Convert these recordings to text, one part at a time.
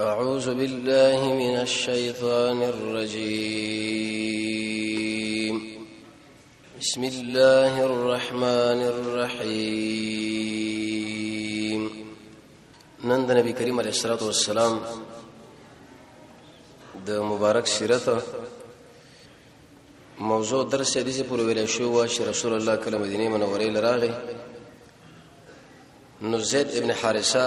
أعوذ بالله من الشيطان الرجيم بسم الله الرحمن الرحيم نند نبي كريم عليه الصلاة والسلام د مبارک سیرت موضوع درس دې چې پر ویل شو وا چې رسول الله کله مدینه منورې لراغه نو زید ابن حارثه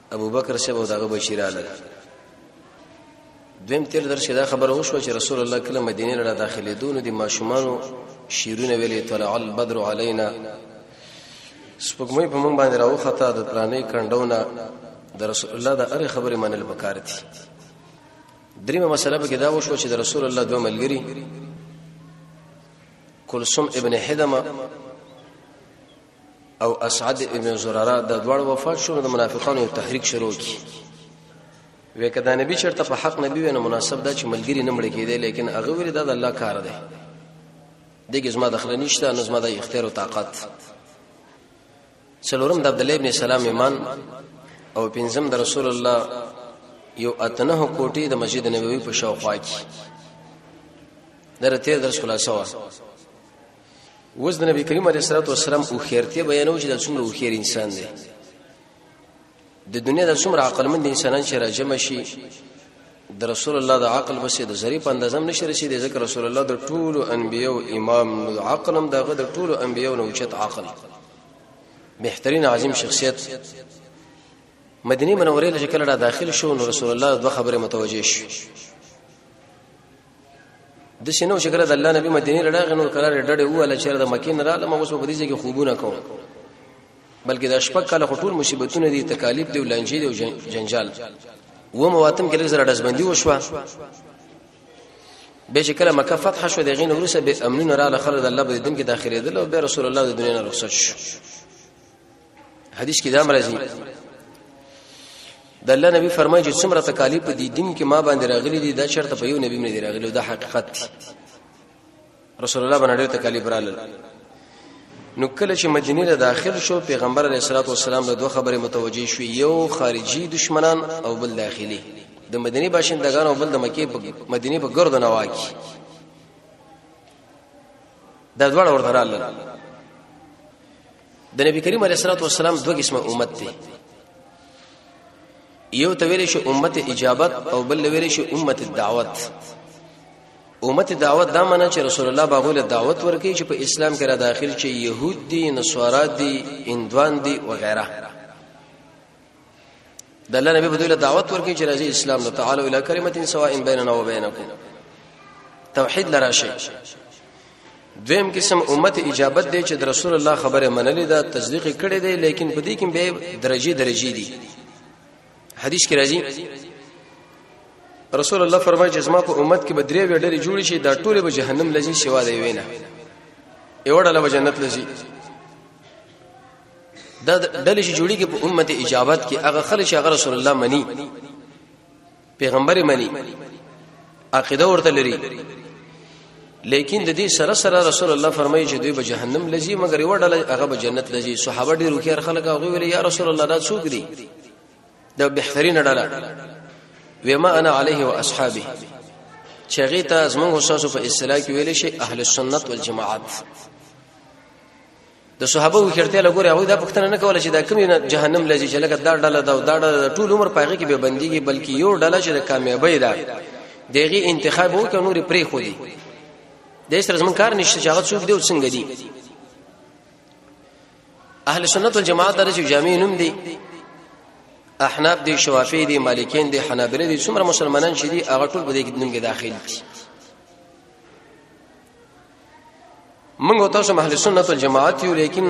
ابوبکر صاحب او دغه بچی رااله دویم تیر درشه دا خبره وشو چې رسول الله کله مدینه لړه داخلي دونو د ماشومانو شیرونه ویلې طلع البدر علینا سپګمې په مونږ باندې راوخته د پلانې کندونه د رسول الله د اره خبره منل پکار دي دریمه مسله به دا وشو چې د رسول الله دوه ملګری کلثوم ابن حدمه او اسعد ابن زراره د دوړ وفات شو د منافقانو یو تحریک شروع کی وې کدا نبی چرته په حق نبی ونه مناسب دا چې ملګری نه مړ کېدی لیکن هغه ویل دا د الله کار دی دغه زما د خلنی شته نو زما د اختیار او طاقت څلورم د عبد الله ابن سلام ایمان او پنځم د رسول الله یو اتنه کوټي د مسجد نبوي په شاوخوا کې درته درس خلاصو وز د نبی کریم علیه الصلاه والسلام او خیرته بیانو چې د څومره او خیر انسان دی د دنیا د څومره عقلمند انسانان چې راجم شي د رسول الله د عقل بس د ذری په اندازه هم نشي رسیدي ځکه رسول الله د ټولو انبیو امام نو عقل هم دغه د ټولو انبیو نو چت عقل بهترین عظیم شخصیت مدینه منوره له کله را داخل شو نو رسول الله دوه خبره متوجه شو د شنو شکر د الله نبی مدینه لړغه نور قرار ډډه واله چې د مکه نه رااله موږ په دې کې خوبونه کوم بلکې د شپږ کاله ټول مصیبتونه دي تکالیف دي لنجې دي جنجال و مواتم کې لږه رډزبندي وشوه به چې کله مکه فتح شو دغه نور سره به امنونه رااله خلک د الله په دین کې داخليدل او به رسول الله د دنیا نه رخصت شو حدیث کې دا مرزي د الله نبی فرمایي چې څومره تکالیف په دې دین کې ما باندې راغلي دي دا شرط په یو نبی باندې راغلي دا حقیقت دی رسول الله باندې ډېر تکالیف رااله نو کله چې مدینه ته داخل شو پیغمبر علیه الصلاه والسلام له دوه خبرې متوجه شو یو خارجي دشمنان او بل داخلي د مدینه باشندگان او بل د مکه په مدینه په ګرد نه واکي دا دوړ ورته رااله د نبی کریم علیه الصلاه والسلام دوه قسمه امت دی یو ته ویل شي امت اجابت او بل ویل شي امت الدعوت امت دعوت دا معنی چې رسول الله باغو له دعوت ورکړي چې په اسلام کې را داخل شي يهود دي نصارا دي هندوان دي وغيرها د الله نبی په دوی له دعوت ورکړي چې راځي اسلام ته تعالو الی کلمه سواء بیننا و بینکم توحید لراشي دویم قسم امت اجابت دی چې د رسول الله خبره منلې ده تصدیق کړي دی لیکن په دې کې به درجه درجه دي حدیث کې راځي رسول الله فرمایي چې زما په امت کې به درې وړې جوړې شي دا ټول به جهنم لځي سوا دی وینه ایوړه له جنت لځي دا ډلې چې جوړیږي په امت اجابت کې هغه خلک چې هغه رسول الله مني پیغمبر مني عقیده ورته لري لیکن د دې سره سره رسول الله فرمایي چې دوی به جهنم لږي مګر یو ډله هغه به جنت لږي صحابه ډیر وکړ خلک هغه ویل یا رسول الله دا څوک دي دا بهترین ډله وما انا عليه واصحابي چغیتا زموږ استاد په اصطلاح کې ویل شي اهل سنت والجماعت د صحابه او خیرته لګوري هغه دا پښتنه نه کوله چې دا کوم نه جهنم لږی چې لکه دا ډله دا دا ډله ټول عمر پاغه کې به بنديږي بلکې یو ډله چې د کامیابی ده دغه انتخاب وکړ نور پرې خو دي د سره زمون کار نشته چې هغه څوک دی او څنګه دي اهل سنت والجماعت درجه جامع نوم دي احناف دي شوافی دي مالکین دي حنابلې دي څومره مسلمانان شې دي هغه ټول په دې کې نوم کې داخل دي موږ تاسو اهل سنت والجماعت یو لیکن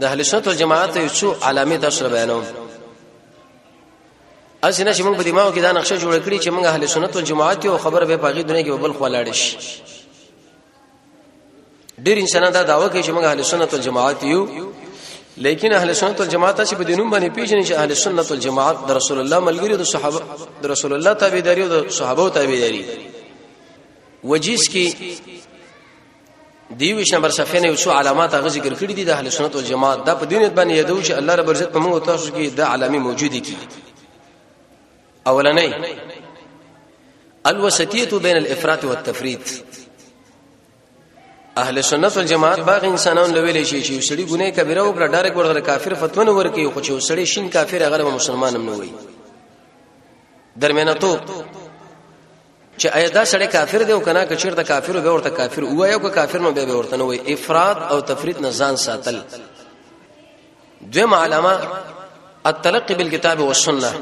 د اهل سنت والجماعت یو څو علامه تاسو بیانوم اسنه چې موږ په دماغ کې دا نقشه جوړ کړی چې موږ اهل سنت والجماعت یو خبره به پاګې دنیا کې بل خلاړ شي ډیر انسانان دا داوا کوي چې موږ اهل سنت والجماعت یو لیکن اهل سنت والجماعت چې په دینوم باندې پیژني چې اهل سنت والجماعت د رسول الله ملګری او د صحابه د رسول الله تابعداري او د صحابه تابعداري وجیز کې دیوش نمبر صفحه نه وسو علامات هغه ذکر کړی دي د اهل سنت والجماعت دا په دینت باندې یادو چې الله رب عزت په موږ تاسو کې د علامه موجوده کی اولنې الوسطیه بین الافراط والتفرید اهل سنت والجماعت باغ انسانان لویل شي چې سړي ګناه کبیره او کړه ډایرک ورغره کافر فتوا نه ورکي خو چې سړي شین کافر هغه مسلمان هم نه وي درمیانه تو چې آیا دا سړی کافر دی او کنه که چیرته کافر به ورته کافر وایو که کافر نو به ورته نه وای افراط او تفرید نه ځان ساتل دویم علامه التلقي بالكتاب والسنه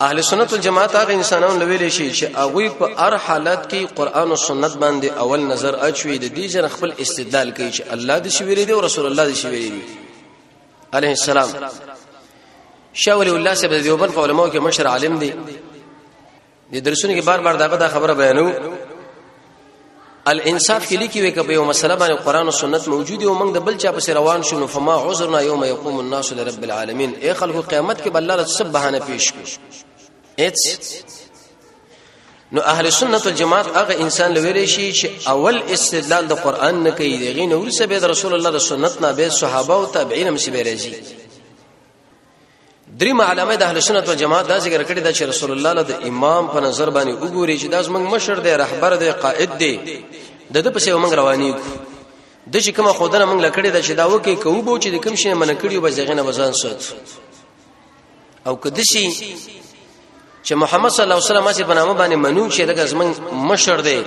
اهل سنت والجماعت هغه انسانان لویل شي چې هغه په هر حالت کې قران او سنت باندې اول نظر اچوي د دې جن خپل استدلال کوي چې الله دې شي ویلي دی او رسول الله دې شي ویلي دی عليه السلام شاول الله سبحانه دیوبن په علماو کې مشر عالم دی د درسونو کې بار بار داغه دا خبره بیانو الانصاف کې لیکي وي کبه یو مسله باندې قران او سنت موجود او موږ د بل چا په روان شو فما عذرنا یوم یقوم الناس لرب العالمین اے خلکو قیامت کې بل الله سب بهانه پیش کو نو اهل سنت والجماعت هغه انسان لویل شي چې اول استدلال د قران نه کوي دغه نور سبه د رسول الله د سنت نه به صحابه او تابعین هم سبه راځي درې معلومه د اهل سنت والجماعت دا ذکر کړی دا چې رسول الله له امام په نظر باندې وګوري چې دا زمنګ مشر دی رهبر دی قائد دی د د پسې موږ رواني د چې کومه خودنه موږ لکړی دا چې دا وکي کوو بو چې د کوم شي من کړیو به ځغنه بزان سوت او کدشي چې محمد صلی الله علیه وسلم چې بنامه باندې منو چې دغه زمون مشر دی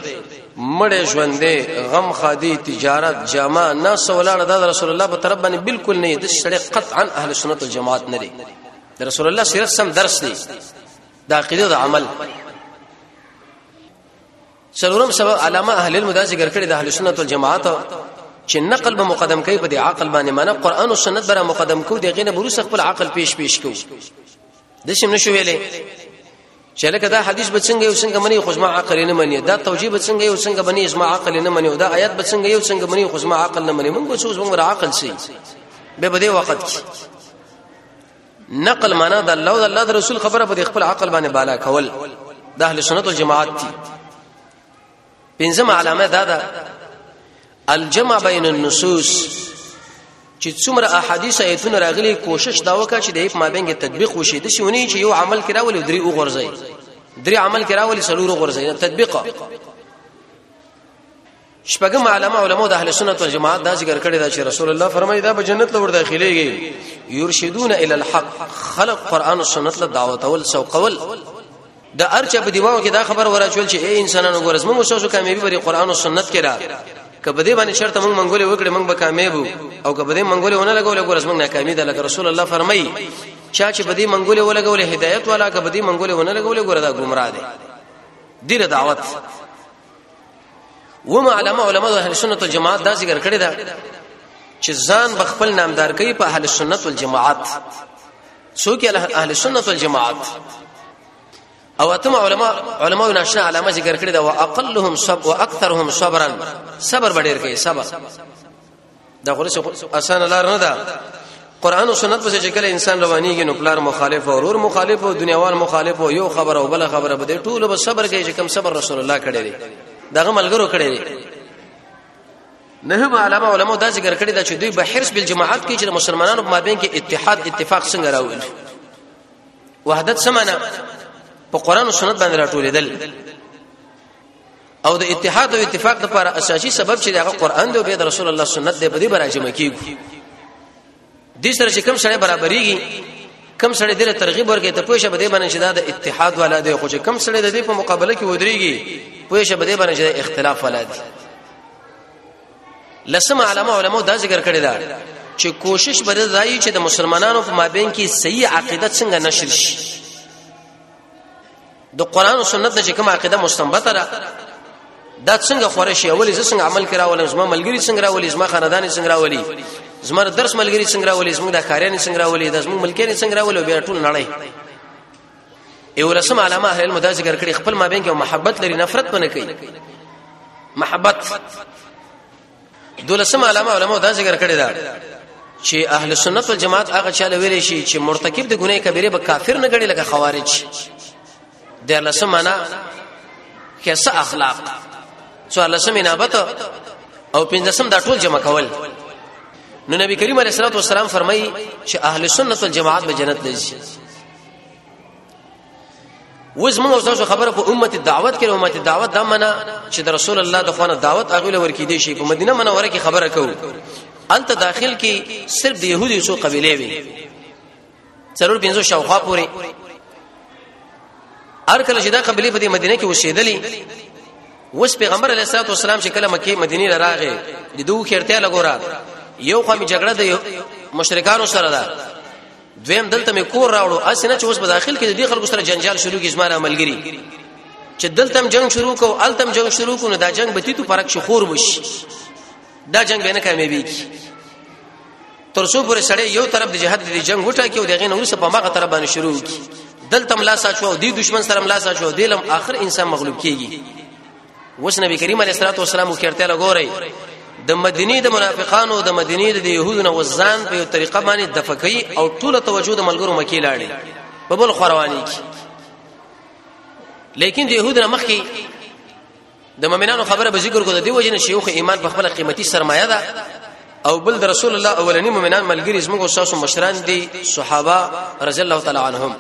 مړ ژوند دی غم خادي تجارت جامع نه سولاړه د رسول الله په طرف باندې بالکل نه د شړې قطعا اهل سنت والجماعت نه دی د رسول الله سیرت سم درس دی د عقیده د عمل سرورم سبب علامه اهل المدا ذکر کړی د اهل سنت والجماعت چې نقل به مقدم کوي په دې عقل باندې معنی قران او سنت بره مقدم کو دغه نه بروس خپل عقل پیش پیش کو د شم نشو ویلې چې لکه دا حدیث به څنګه یو څنګه منی خو زما عقل نه منی دا توجیه به څنګه یو څنګه بنی زما عقل نه منی دا آیات به څنګه یو څنګه منی خو زما عقل نه منی موږ څه زموږ عقل سي به بده وخت کې نقل معنا د الله او الله د رسول خبره په خپل عقل باندې بالا کول د اهل سنت او جماعت دي پنځم علامه دا ده الجمع بین النصوص چې څومره احادیث ایتونه راغلي کوشش دا وکړه چې د یو مابین کې تطبیق وشي د شونی چې یو عمل کرا ولې درې وګرځي درې عمل کرا ولې سلور وګرځي تطبیق شپږم علماء علماء د اهل سنت والجماعت دا ذکر کړی دا چې رسول الله فرمایي دا به جنت لور داخليږي يرشدون الى الحق خلق قران او سنت له دعوت اول سو قول د ارچا په دیوانو کې دا خبر وراچول چې اے انسانانو ګورز موږ شاسو کامیابی بری قران او سنت کې را کبه دې باندې شرط موږ منګولې وکړې موږ به کامیاب او کبه دې منګولې ونه لګولې ګورز موږ ناکامي ده لکه رسول الله فرمایي چا چې بدی منګولې ولګولې هدایت والا کبه دې منګولې ونه لګولې ګورز دا گمراه دي دې دعوت و معلمه علماء اهل سنت والجماعت دا ذکر کړی دا چې ځان بخپل نامدار کوي په اهل سنت والجماعت څوک اهل سنت والجماعت او اتم علما علما ناشنا علامه ذکر کړی دا واقلهم صبر واكثرهم صبرا صبر ډیر کوي صبر دا خو اسان لار نه ده قران او سنت په چې کله انسان روانيږي نو پلار مخالف او ورور مخالف او دنیاوال مخالف او یو خبر او بل خبره بده ټول به صبر کوي چې کم صبر رسول الله کړی دی دغه ملګرو کړی دی نهم علامه علماء دا ذکر کړی دا چې دوی به حرس بل جماعت کې چې مسلمانانو په مابین کې اتحاد اتفاق څنګه راوړي وحدت سمانا په قران او سنت باندې راټولېدل او د اتحاد او اتفاق لپاره اساسي سبب چې هغه قران دی او به رسول الله سنت دی په دې براجمه کیږي دې سره چې کم سره برابرېږي کم سره دې ترغیب ورکړي ته پوښه بده باندې چې دا د اتحاد والا دی خو چې کم سره دې په مقابله کې ودرېږي پوښه بده باندې چې اختلاف والا دی لسم علماء علماء دا ذکر کړی دا چې کوشش بر ځای چې د مسلمانانو په مابین کې صحیح عقیده څنګه نشر شي د قران او سنت چې کوم عقیده مستنبطه ده دا څنګه خوره شي اولې زه څنګه عمل کرا ولې زما ملګری څنګه را ولې زما خاندان څنګه را ولې زما درس ملګری څنګه را ولې زما د کاریان څنګه را ولې د زما ملکیان څنګه را ولې بیا ټول نړۍ یو رسم علامه اهل علم دا ذکر کړي خپل مابین کې محبت لري نفرت نه کوي محبت دولسم علامه علماء دا ذکر کړی دا چې اهل سنت والجماعت هغه چاله ویل شي چې مرتکب د ګناه کبیره به کافر نه ګڼي لکه خوارج د لسم معنا کیسه اخلاق څو لسم انابت او پنځم دا ټول جمع کول نو نبی کریم علیه الصلاه والسلام فرمایي چې اهل سنت والجماعت به جنت لږي وز موږ تاسو خبره په امت دعوت کې امت دعوت دا منه چې د رسول الله د خوانه دعوت اغله ورکې دي شي په مدینه منوره کې خبره کوو انت داخل کې صرف د يهودي سو قبيله وي ضرور بنزو شاوخوا پوري هر کله چې دا قبيله په مدینه کې وسیدلې وس پیغمبر علیه الصلاه والسلام چې کله مکه مدینه لراغه د دوه خیرته لګورا یو خو می جګړه د مشرکانو سره ده دویم دلته مې کور راوړو اسنه چې اوس په داخل کې د خلکو سره جنجال شروع کی زماره عملګری چې دلته هم جنگ شروع کو الته هم جنگ شروع کو نو دا جنگ به تیتو پرک شخور وشي دا جنگ به نه کامیابیږي تر څو پر سړی یو طرف د جهاد د جنگ وټا کې او دغه نور څه په ماغه طرف باندې شروع کی دلته ملا ساچو دی دشمن سره ملا ساچو دلم اخر انسان مغلوب کیږي اوس نبی کریم علیه الصلاه والسلام کېرته لګوري د مدینه د منافقانو د مدینه د يهودو نه وزن په طریقه باندې دفقي او ټول توجه د ملګرو مکی لاړي په بل خورواني کی لیکن د يهودو مخکي د مؤمنانو خبره به ذکر کو د دی وجنه شیوخ ایمان په خپل قیمتي سرمایه ده او بل د رسول الله اولنی مؤمنان ملګری زموږ استاد مشران دي صحابه رضی الله تعالی عنهم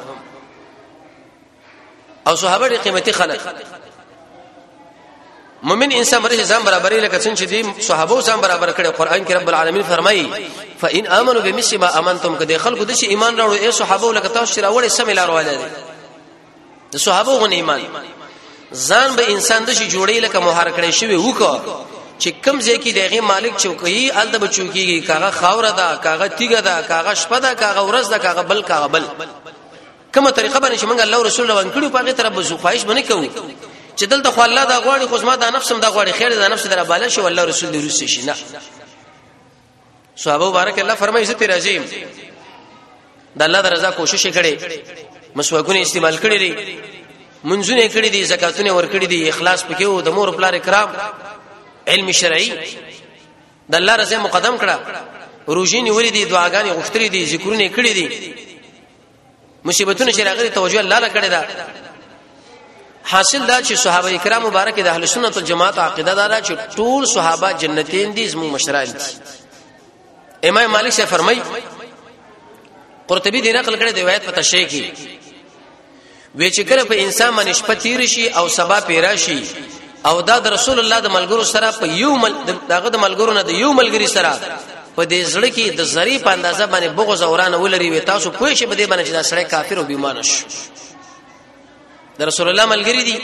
او صحابه ډېر قیمتي خلک مؤمن انسان مرز ځان برابرې لکه څنګه چې دي صحابه ځان برابر کړي قران کې رب العالمین فرمایي فإن آمنوا بمثل ما آمنتم کده خلکو د شي ایمان راوړو اے صحابه لکه تاسو راوړې سم لار ولاله دي د صحابه غو ایمان ځان به انسان د شي جوړې لکه مهار کړي شوی وکړه چې کم ځای کې دغه مالک چوکي الته به چوکيږي کاغه خاور ده کاغه تیګه ده کاغه شپه ده کاغه ورځ ده کاغه بل کاغه بل کومه طریقه باندې چې موږ الله او رسول روان کړو په هغه طرف بزو خواهش باندې کوو چې دلته خو الله دا غواړي خو زما دا نفس هم دا غواړي خیر دا نفس در بالا شي والله رسول دې روسي شي نه صحابه مبارک الله فرمایي زه تیر عظیم د الله د رضا کوشش کړي مسواکونه استعمال کړي دي منځونه کړي دي زکاتونه ور کړي دي اخلاص پکې وو د مور پلار کرام علم شرعي د الله رضا مقدم کړه روزي نیولې دي دعاګانې غوښتلې دي ذکرونه کړي دي مصیبتونه چې راغلي توجه الله لا کړی دا حاصل دا چې صحابه کرام مبارک د اهل سنت والجماعت عقیده دارا چې ټول صحابه جنتین دي زمو مشران دي امام مالک سے فرمای قرطبی دی نقل کړی دی روایت پتا شیخ وی چې کله په انسان باندې شپه تیر شي او سبا پیرا شي او دا د رسول الله د ملګرو سره په یو مل دغه د ملګرو نه د یو ملګری سره په دې زړه کې د زری په اندازه باندې بغض اوران ولري وي تاسو پوه شئ په دې باندې چې دا سړی کافر او بیمان شي د رسول الله ملګری دي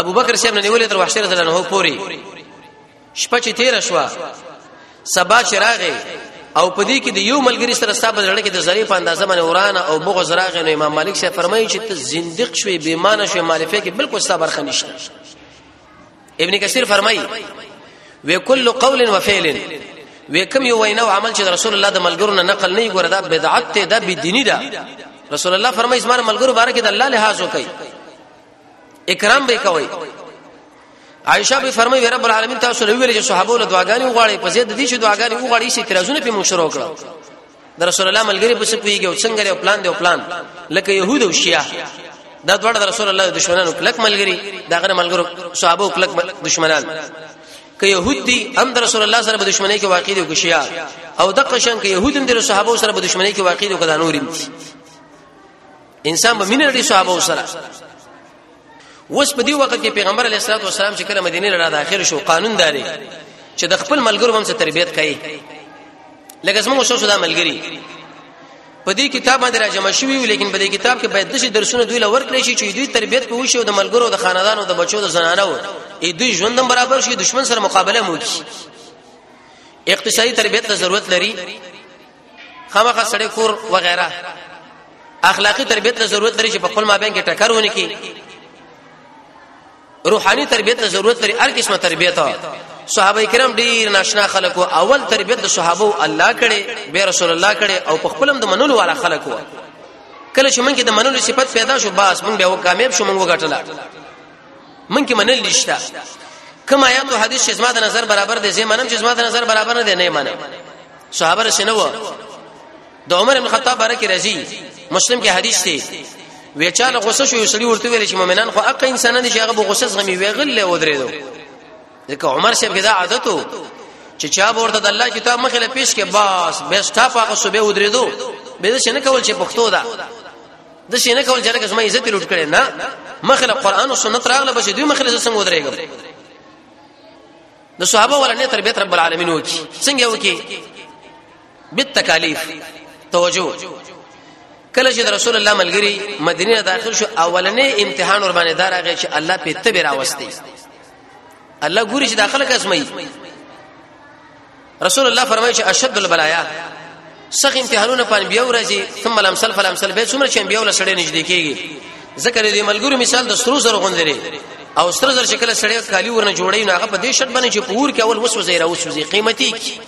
ابو بکر صاحب نه نیولې تر وحشت رضی الله عنه پوري شپه چې تیر شوه سبا چې راغی او په دې کې د یو ملګری سره ستاسو په لړ کې د زری په اندازه باندې ورانه او بغض راغی نو امام مالک شه فرمایي چې ته زندق شوی بې مان شوی مالفه کې بالکل ستاسو برخه نشته ابن کثیر فرمایي وکل قول وفعل وکم یو وینا او عمل چې رسول الله د ملګرو نه نقل نه ګوره دا بدعت ته دا بدینی ده رسول الله فرمایي اسمان ملګرو بارکه د الله لحاظ وکي اکرام به کوي عائشه به فرمایي رب العالمین تاسو له ویل چې صحابه له دعاګانې وغواړي په زید دي چې دعاګانې وغواړي چې ترازونه په موږ شروع کړو د رسول الله ملګری په څه پیږي او څنګه یو پلان دی او پلان لکه يهود او شیعه دا دوړ د رسول الله دشمنانو کلک ملګری دا غره ملګرو صحابه کلک دشمنان که يهود دي هم د رسول الله سره په دشمنی کې واقع دي او شیعه او د قشن کې يهود هم د صحابه سره په دشمنی کې واقع دي او کدا نور انسان به مين لري صحابه سره اوس په دې وخت کې پیغمبر علیه الصلاه والسلام چې کله مدینه را داخل شو قانون داري چې د خپل ملګرو هم څه تربيت کوي لکه زموږ شو دا ملګری په دې کتاب باندې راجمع شوی وي لیکن په دې کتاب کې باید د درسونه دوی لور کړی شي چې دوی تربيت په وشي او د ملګرو د خاندانو د بچو د زنانو ای دوی ژوندم برابر شي دشمن سره مقابله مو کی اقتصادي تربيت ته ضرورت لري خامخا سړی کور وغیرہ اخلاقی تربیت ته ضرورت لري چې په خپل مابین کې ټکر ونی کی روحاني تربیت ته ضرورت لري هر قسمه تربیت صحابه کرام ډیر ناشنا خلکو اول تربیت د صحابه الله کړي به رسول الله کړي او په خپلم د منلو والا خلکو کله چې مونږ کې د منلو صفت پیدا شو باس مونږ به و کامیاب شو مونږ وګټل مونږ کې منل نشته کما یا تو حدیث چې زما د نظر برابر دی زه منم چې زما د نظر برابر نه دی نه منم صحابه رسنه و د عمر بن خطاب باره کې راځي مسلم کې حدیث دی وی چاله غوسه شو یوسړي ورته ویل چې مؤمنان خو اقا انسانان دي هغه غوسه زغمي وی غل له ودرېدو ځکه عمر شپ دا عادت وو چې چا ورته د الله کتاب مخې له پیش کې باس به سټاپ هغه صبح ودرېدو به څه نه کول چې پښتو دا د شي نه کول چې لکه زما عزت لوټ کړي نه مخې له قران او سنت راغله بس دوی مخې له څنګه ودرېږم د صحابه ولنې تربيت رب العالمین وکي څنګه وکي بالتکالیف توجه کله چې رسول الله ملګری مدینه داخل شو اولنې امتحان ور باندې دارغه چې الله په تبه راوستي الله ګوري چې داخله کسمه رسول الله فرمایي چې اشد البلایا سخت امتحانونه په انبیو راځي ثم الامثل فالامثل به څومره چې انبیو له سړی نږدې کیږي ځکه دې ملګرو مثال د سترو زر غوندري او سترو زر شکل سړی کالی ورنه جوړي نه هغه په دې شرط باندې چې پور کې اول وسو زیره وسو زی قیمتي کی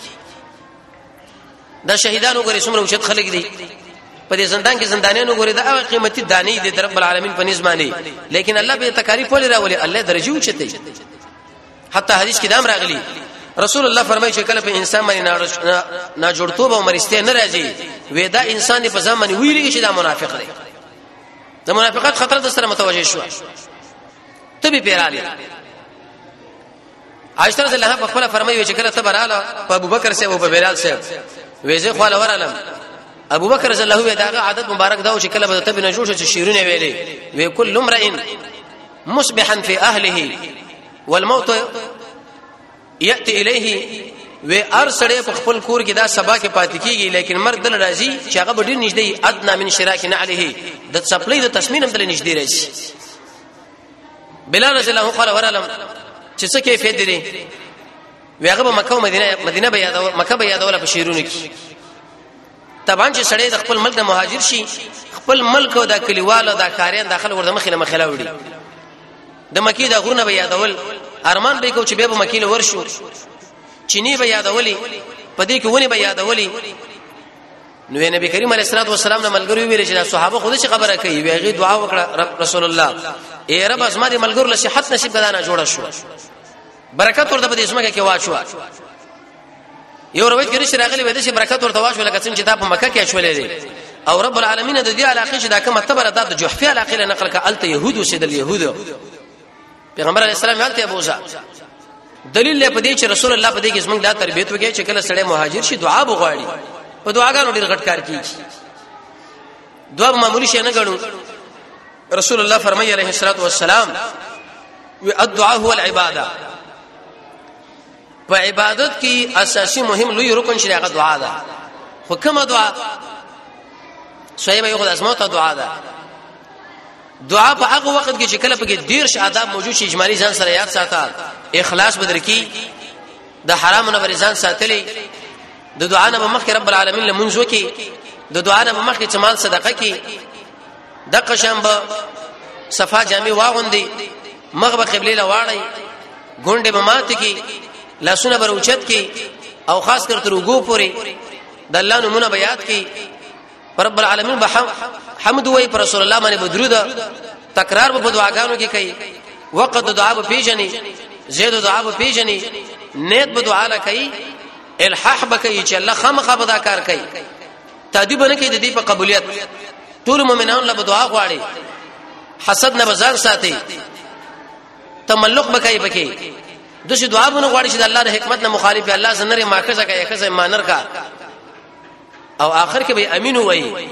دا شهیدانو غره څومره وشت خلک دي په دې زندان کې زندانیانو غره دا هغه قیمتي دانی دي در رب العالمین په نسبانه لیکن الله به تکالیف ولې راولي الله درجه اوچته حتی حدیث کې دام راغلی رسول الله فرمایي چې کله په انسان باندې نه جوړتوب او مرسته نه راځي وېدا انسان په ځان باندې ویلي چې دا منافق دی د منافقت خطر د سره متوجه شو ته به پیراله عائشہ رضی الله په خپل فرمایي چې کله ته براله په ابوبکر سره او په بلال سره وېزه خو لورالم ابو بکر رضی الله عنه داغه عادت مبارک دا و چې کله به ته بنه جوړ شې شیرونه ویلې وی کل امرئ مصبحا في اهله والموت ياتي اليه و ار سړی په خپل کور کې دا سبا کې پاتې کیږي لیکن مرګ دل راځي چې هغه ډیر نږدې ادنا من شراک نه عليه د چپلې د تسمین هم دل نږدې راځي بلال رضی الله قال ورلم چې څه کیفیت لري ویغه مکه او مدینه مدینه به یادو مکه به یادول په شیرونو کې طبعا چې سړی د خپل ملک نه مهاجر شي خپل ملک او د کلیوالو د کاریان داخله ورته مخې له مخې لاوړي د مکی د غرونه به یادول ارمان به کو چې به مکی له ورشو چینی به یادولې په دې کې ونی به یادولې نو نبی کریم علیه الصلاه والسلام نه ملګری ویل چې صحابه خود چې خبره کوي ویغه دعا وکړه رب رسول الله اے رب اسما دې ملګر له صحت نصیب کدانه جوړه شو برکت ورته په دې اسمه کې واچو یو روایت کې راغلی وي چې برکت ورته واښول لکه څنګه چې تا په مکه کې شولې دي او رب العالمین د دې علاقې چې دا کومه تبره د جحفی علاقې له نقل کړه الته يهودو سي د يهودو پیغمبر علی السلام حالت ابوزا دلیل له پدې چې رسول الله پدې کې زمونږ دا تربيت وکړي چې کله سړی مهاجر شي دعا بغواړي په دعاګانو ډیر غټ کار کوي دعا معمولی شي نه غړو رسول الله فرمایي عليه الصلاه والسلام الدعاء هو العباده په عبادت کې اساسي مهم لوی رکن شي هغه دعا ده خو کومه دعا سویمه یو خدای اسمو ته دعا ده دعا په هغه وخت کې چې کله پکې ډیر ش آداب موجود شي اجمالی ځان سره یاد ساته اخلاص بدر کی د حرام نه بری ځان ساتلی د دعا نه مخکې رب العالمین لمونځ وکي د دعا نه مخکې چې مال صدقه کی د قشم به صفا جامع واغوندي مغ به قبله لواړی ګونډه به مات کی لاسونه بر اوچت کی او خاص کر تر وګو پوری د الله نمونه به یاد کی رب العالمین به حمد وای پر رسول الله باندې بدرود تکرار په دعاګانو کې کوي وقت دعا به پیژني زید دعا به پیژني نیت به دعا لکې الحاح به کوي چې الله خامخا به دا کار کوي تعجب نه کوي د دې په قبولیت ټول مؤمنان له دعا غواړي حسد نه بزان ساتي تملق بکای بکې د شي دعا بونه غواړي چې د الله د حکمت نه مخالف الله زنره ماخذه کوي خزه مانر کا او آخر کې به امین وایي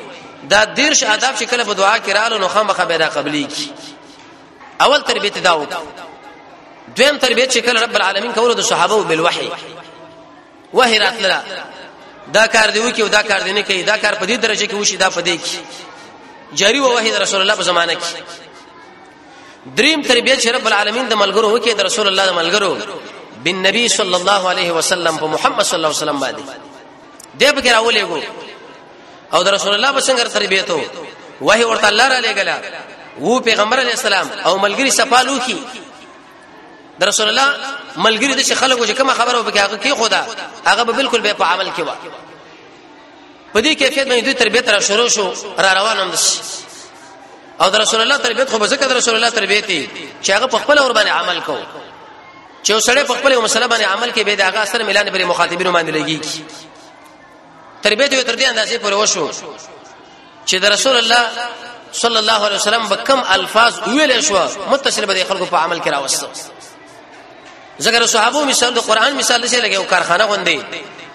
دا دیرش آداب چې کله په دعا کې رالو نو خامخا به دا قبلي کی اول تربیت دا و دویم تربیت چې کله رب العالمین کولو د صحابه او بالوحی وه راتله دا کار دی وکي او دا کار دی نه کوي دا کار په دې درجه کې وشي دا په دې کې جاری و وحید رسول الله په زمانه کې دریم تربیت چې رب العالمین د ملګرو وکي د رسول الله د ملګرو بن نبی صلی الله علیه وسلم په محمد صلی الله علیه وسلم باندې دې په کې راولېګو او د رسول الله په څنګه تربیت وو وحی ورته الله را لېګلا وو پیغمبر علی السلام او ملګری صفالو کی در رسول الله ملګری د خلکو چې کوم خبره وکړي هغه کې خدا هغه به بالکل به په عمل کې و په دې کیفیت باندې دوی تربیت را شروع شو را روان هم شي او در رسول الله تربیت خو ځکه در رسول الله تربیت دي چې هغه په خپل اور باندې عمل کو چې وسړی په خپل مسله باندې عمل کې به د هغه اثر ملان پر مخاطبینو باندې لګي تربیت یو تر دې اندازې پورې وشو چې د رسول الله صلی الله علیه وسلم به کم الفاظ ویل شو متصل به خلکو په عمل کې راوستو ځکه صحابو مثال د قران مثال دې لګي او کارخانه غوندي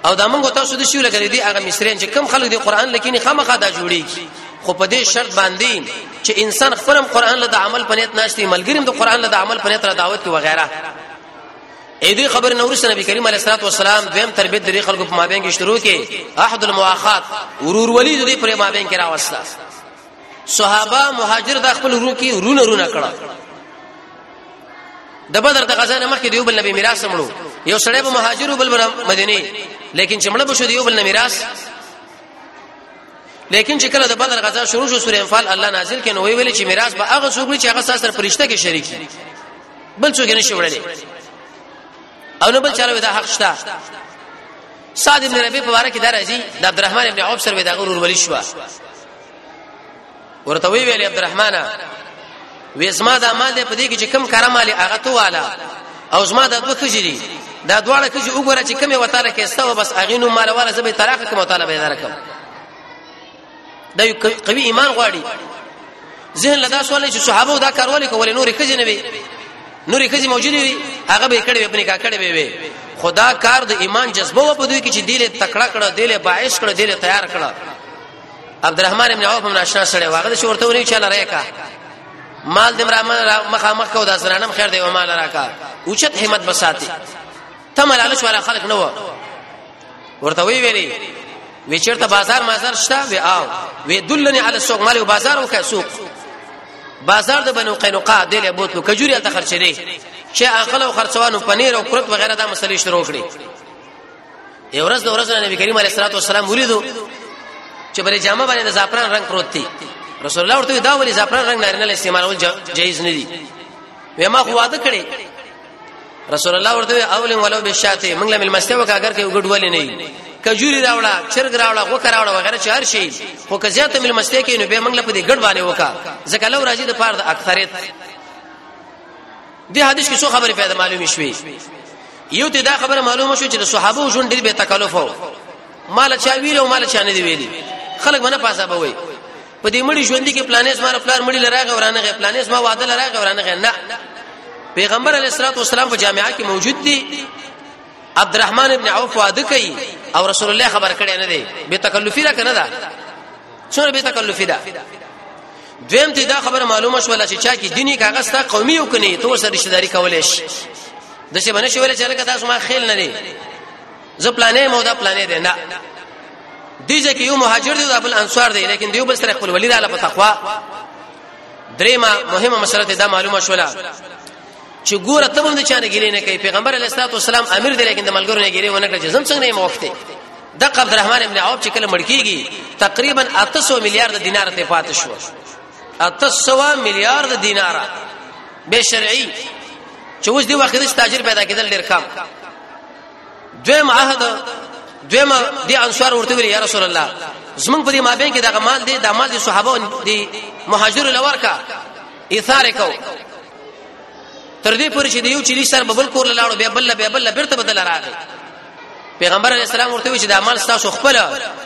او دا موږ تاسو د شیو لګري دي هغه مصریان چې کم خلک د قران لکینی خامخا دا جوړیږي خو په دې شرط باندې چې انسان خپلم قران له عمل پنيت ناشتي ملګریم د قران له عمل پنيت را دعوت کی وغیرہ اې دې خبر نو رسول نبی کریم علیه الصلاه والسلام دویم تربیت درې خلکو په مابین کې شروع کې احد المواخات ورور ولی دې پر مابین کې راوسته صحابه مهاجر د خپل ورو کې رونه رونه کړه د بدر د غزا نه مخکې دیو بل نبی میراث مړو یو سړی به مهاجر او بل مدینه لیکن چې مړ بشو دیو بل نه میراث لیکن چې کله د بدر غزا شروع شو سورې انفال الله نازل کین وی ویل چې میراث به هغه څوک چې هغه سره پرشته کې شریک دي بل څوک نه شوړلې او نو بل چاله دا حق شته صاد ابن ربيع په اړه کې درځي د عبدالرحمن ابن عوف سره دا غرور ولي شو ورته وی ویل عبدالرحمن وېزما د مال په دې کې چې کم کارم علي هغه تو والا او زما د دوه کجري دا دواړه کې چې وګوره چې کومه وتاله کې استو بس اغینو مالواله زبې طلاق کوم وتاله به درکم دا یو قوي ایمان غواړي ذهن لدا سوال چې صحابه دا کار ولې کول نور خځې نه وي نور خځې موجودې وي هغه به کړي په نکاح کړي وي خدا کار د ایمان جذبه و په دوی کې چې دیله تکړه کړه دیله باعث کړه دیله تیار کړه عبدالرحمن ابن عوف من آشنا سره واغله شو ورته ونی چاله راکا مال دم را مخه مخه او د سرانم خیر دی او مال راکا اوچت همت بساتی تم لالچ والا خلک نه و ورته وی ویلي وی چیرته بازار مازار شته وی آو وی دلنی علی السوق مالو بازار وکه سوق بازار د بنو قینقاع د له بوتلو کجوري ته خرچې دي چې اخل او خرڅوانو پنیر او کرت وغیرہ دا مسلې شروع کړي یو ورځ د ورځې نبی کریم علیه الصلاه والسلام ولیدو چې بری جامه باندې د زعفران رنگ پروت دی رسول الله ورته دا ولی زعفران رنگ نارینه استعمالول جایز نه دی وې ما خو واده کړی رسول الله ورته اولم ولو بشاته موږ لمل مسته وکړه اگر کې وګډ ولې نه کجوري راوړه چرګ راوړه غوکه راوړه وغیرہ چې هر شي خو که زیاته مل مسته کې نو به موږ په دې ګډ باندې وکا ځکه لو راځي د پاره د اکثریت دې حدیث کې څو خبرې پیدا معلومې شوې یو ته دا خبره معلومه شو چې د صحابه شون ډېر به تکلف وو مال چا ویل او مال چا نه دی ویلي خلک باندې پاسه بوي په دې مړي ژوند کې پلانې زما پلار مړي لراغه ورانه غي پلانې زما واده لراغه ورانه غي نه پیغمبر علیه الصلاه والسلام په جامعه کې موجود دي عبدالرحمن ابن عوف واده کوي او رسول الله خبر کړي نه دی به تکلفي را کنه دا څوره به تکلفي ده دویم ته دا خبره معلومه شوه چې چا کې دیني کاغذ تا قومي او کني تو سره رشتہ داری کولې شي د څه باندې شویل چې لکه تاسو ما خیل نه دی زه پلانې مو دا پلانې دی نه دې ځکه یو مهاجر دی او بل انصار دی لیکن دیو بل سره خپل ولی را لپاره تقوا دریمه مهمه مسله ته دا معلومه شوله چې ګوره ته باندې چانه ګیلې نه کوي پیغمبر علیه الصلاه والسلام امیر دی لیکن د ملګرو نه ګیلې ونه کړ چې زم څنګه یې موفته د عبد الرحمن ابن عوف چې کله مړکیږي تقریبا 800 میلیارډ دینار ته پاتې شو 800 میلیارډ دینار به شرعي چې اوس دی وخت د تاجر پیدا کېدل ډېر کم دویم عهد دویم دی انصار ورته ویل یا رسول الله زمون په دې مابین کې دغه مال دی د مال دي صحابه دي مهاجر لورکا ایثار کو تر دې پورې چې دیو چلی سر ببل کور لاړو بیا بل بیا بل بیرته بدل راغی پیغمبر علی السلام ورته وی چې د اعمال تاسو خپل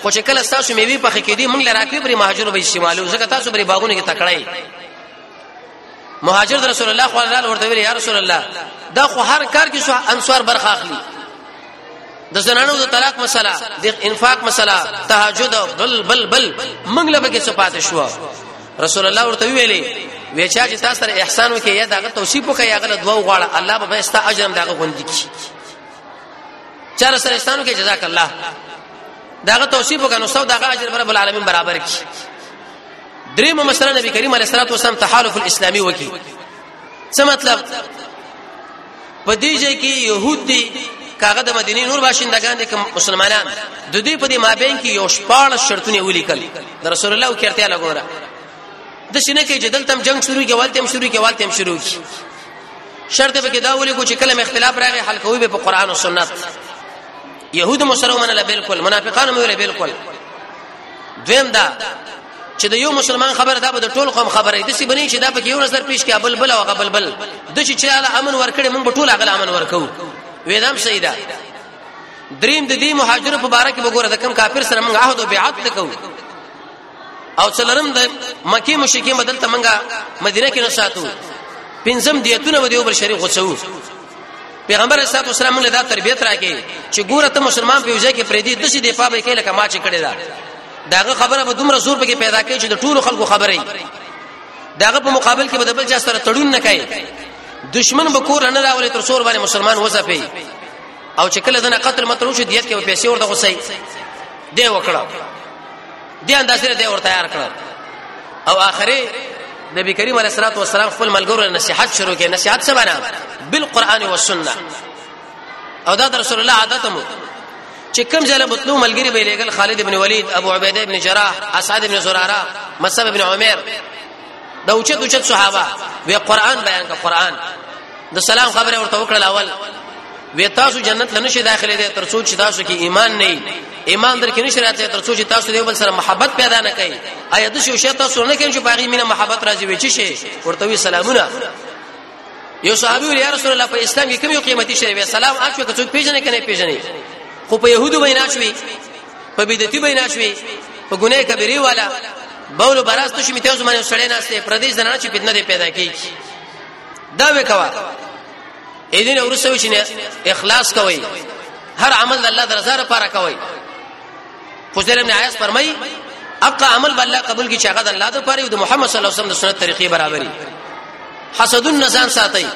خو چې کله تاسو میوي پخې کېدی موږ لراکې پرې مهاجر به استعمالو ځکه تاسو پرې باغونه کې تکړای مهاجر رسول الله صلی الله علیه ورته ویل یا رسول الله دا خو هر کار کې شو انصار برخه اخلي د زنانو د طلاق مسله د انفاق مسله تهجد بل بل بل موږ له بګه صفات شو رسول الله ورته ویلې ویچا چې تاسو سره احسان وکړي یا داغه توصیف وکړي یا غل دوا غواړه الله به ستا اجر داغه غوندي کی چار سره احسان وکړي جزاک الله داغه توصیف وکړي نو سو داغه اجر رب العالمین برابر کی دریم مسله نبی کریم علیه الصلاه والسلام تحالف الاسلامي وکي څه مطلب په دې ځای کې يهود دي کاغه د مدینه نور باشندگان دي کوم مسلمانان د دې په دې مابین کې یو شپاړ شرطونه ولیکل د رسول الله کړتیا لګوره د شنه کې جدل تم جنگ شروع کې والته هم شروع کې والته هم شروع کې شرط به کې دا ولي کو چې کلم اختلاف راغی حل کوي به په قران او سنت يهود مسره منله بالکل منافقان مې ویل بالکل دویم دا چې د یو مسلمان خبره دا به د ټول قوم خبره دي چې بنې چې دا په یو نظر پیش کې بلبل او غبلبل د چې چې الله امن ورکړي موږ به ټول هغه امن ورکو وېدام سیدا دریم د دې مهاجر په باره کې وګوره د کم کافر سره موږ عهد او بیعت وکړو او څلرم د مکی مشرکین بدل ته منګه مدینه کې نه ساتو پنځم دیتونه به دیو بر شریک غوڅو پیغمبر صلی الله علیه وسلم موږ له تربیت راکې چې ګوره ته مسلمان په وجه کې پرې دې د شي د پابې کې لکه ما چې کړی دا داغه خبره به دومره زور پکې پیدا کوي چې د ټولو خلکو خبرې داغه په مقابل کې به د بل چا سره تړون نه کوي دشمن به کور نه راولي تر څور باندې مسلمان وځپي او چې کله دنه قتل متروش دیت کې پیسې ورته غوسي دی وکړه دې اندازې دې ور تیار کړ او اخري نبی کریم علیه الصلاه والسلام خپل ملګرو نصيحت شروع کړي نصيحت څه معنا بالقران والسنه او دا رسول الله عادت مو چې کم ځله بتلو ملګری به لګل خالد ابن ولید ابو عبیده ابن جراح اسعد ابن زراره مصعب ابن عمر دا اوچت اوچت صحابه وی قران بیان کا قران د سلام خبره ورته وکړه اول وی تاسو جنت لنه شي داخله دي تر سوچ تاسو کې ایمان نه ایمان در کې نشي راته تر سوچ تاسو دی بل سره محبت پیدا نه کوي ایا د شو شته تاسو نه کوي چې باغی مینه محبت راځي وی چی شي ورته وی سلامونه یو صحابي یا رسول الله په اسلام کې کوم یو قیمتي شی وی سلام اچو که څوک پیژنې کنه پیژنې خو په يهودو وینا شوی په بدعتي بنا شوي په ګناه کبیره والا بول براست شي مته زمانه سړی ناشته پردیس زنانه چې فتنه دې پیدا کیږي دا وکوا اېدین ورسوي چې اخلاص کوي هر عمل الله درزه لپاره کوي خو سلام نه آیات فرمایي اقا عمل بالله قبول کی چاغه د الله د پاره او د محمد صلی الله علیه وسلم د سنت طریقې برابرۍ حسد النسان ساتي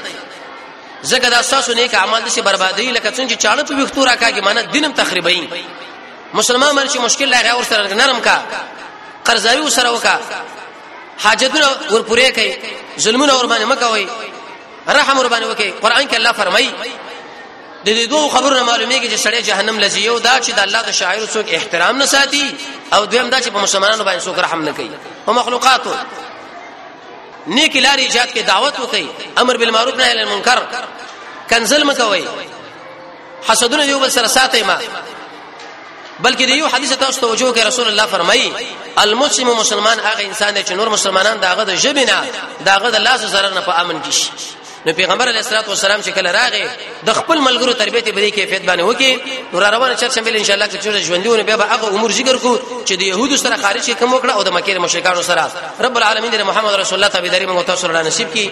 زګه دا تاسو نیک اعمال دي بربادي لکه څنګه چې چاړه په وختو راکاږي معنی دینم تخریبای مسلمان مرشي مشکل لا غیر سره نرم کا قرضایو سره وکا حاجتونه ورپورې کوي ظلمونه ور باندې مکوي رحم ور باندې وکي قران کې الله فرمایي د دې دوه خبرو معلومیږي چې سړی جهنم لزی یو دا چې د الله د شاعر څوک احترام نه ساتي او دویم دا چې په مسلمانانو باندې څوک رحم نه کوي او مخلوقاتو نیک لاري ایجاد کې دعوت وکړي امر بالمعروف نهي عن المنکر کنزل مکوي حسدونه یو بل سره ساتي ما بلکې د یو حدیث تاسو توجه کوي رسول الله فرمایي المسلم مسلمان هغه انسان دی چې نور مسلمانان داغه د ژبې نه داغه د لاس زرر نه په امن کې شي نو پیغمبر علیه الصلاه والسلام چې کله راغی د خپل ملګرو تربیته په دې کیفیت باندې وکي نو را روانه چرچ مل ان شاء الله چې ژوندونه بیا به هغه امور ذکر کو چې د يهودو سره خارج کوم وکړه او د مکه مشرکانو سره رب العالمین د محمد رسول الله تعالی دې موږ تاسو سره نصیب کړي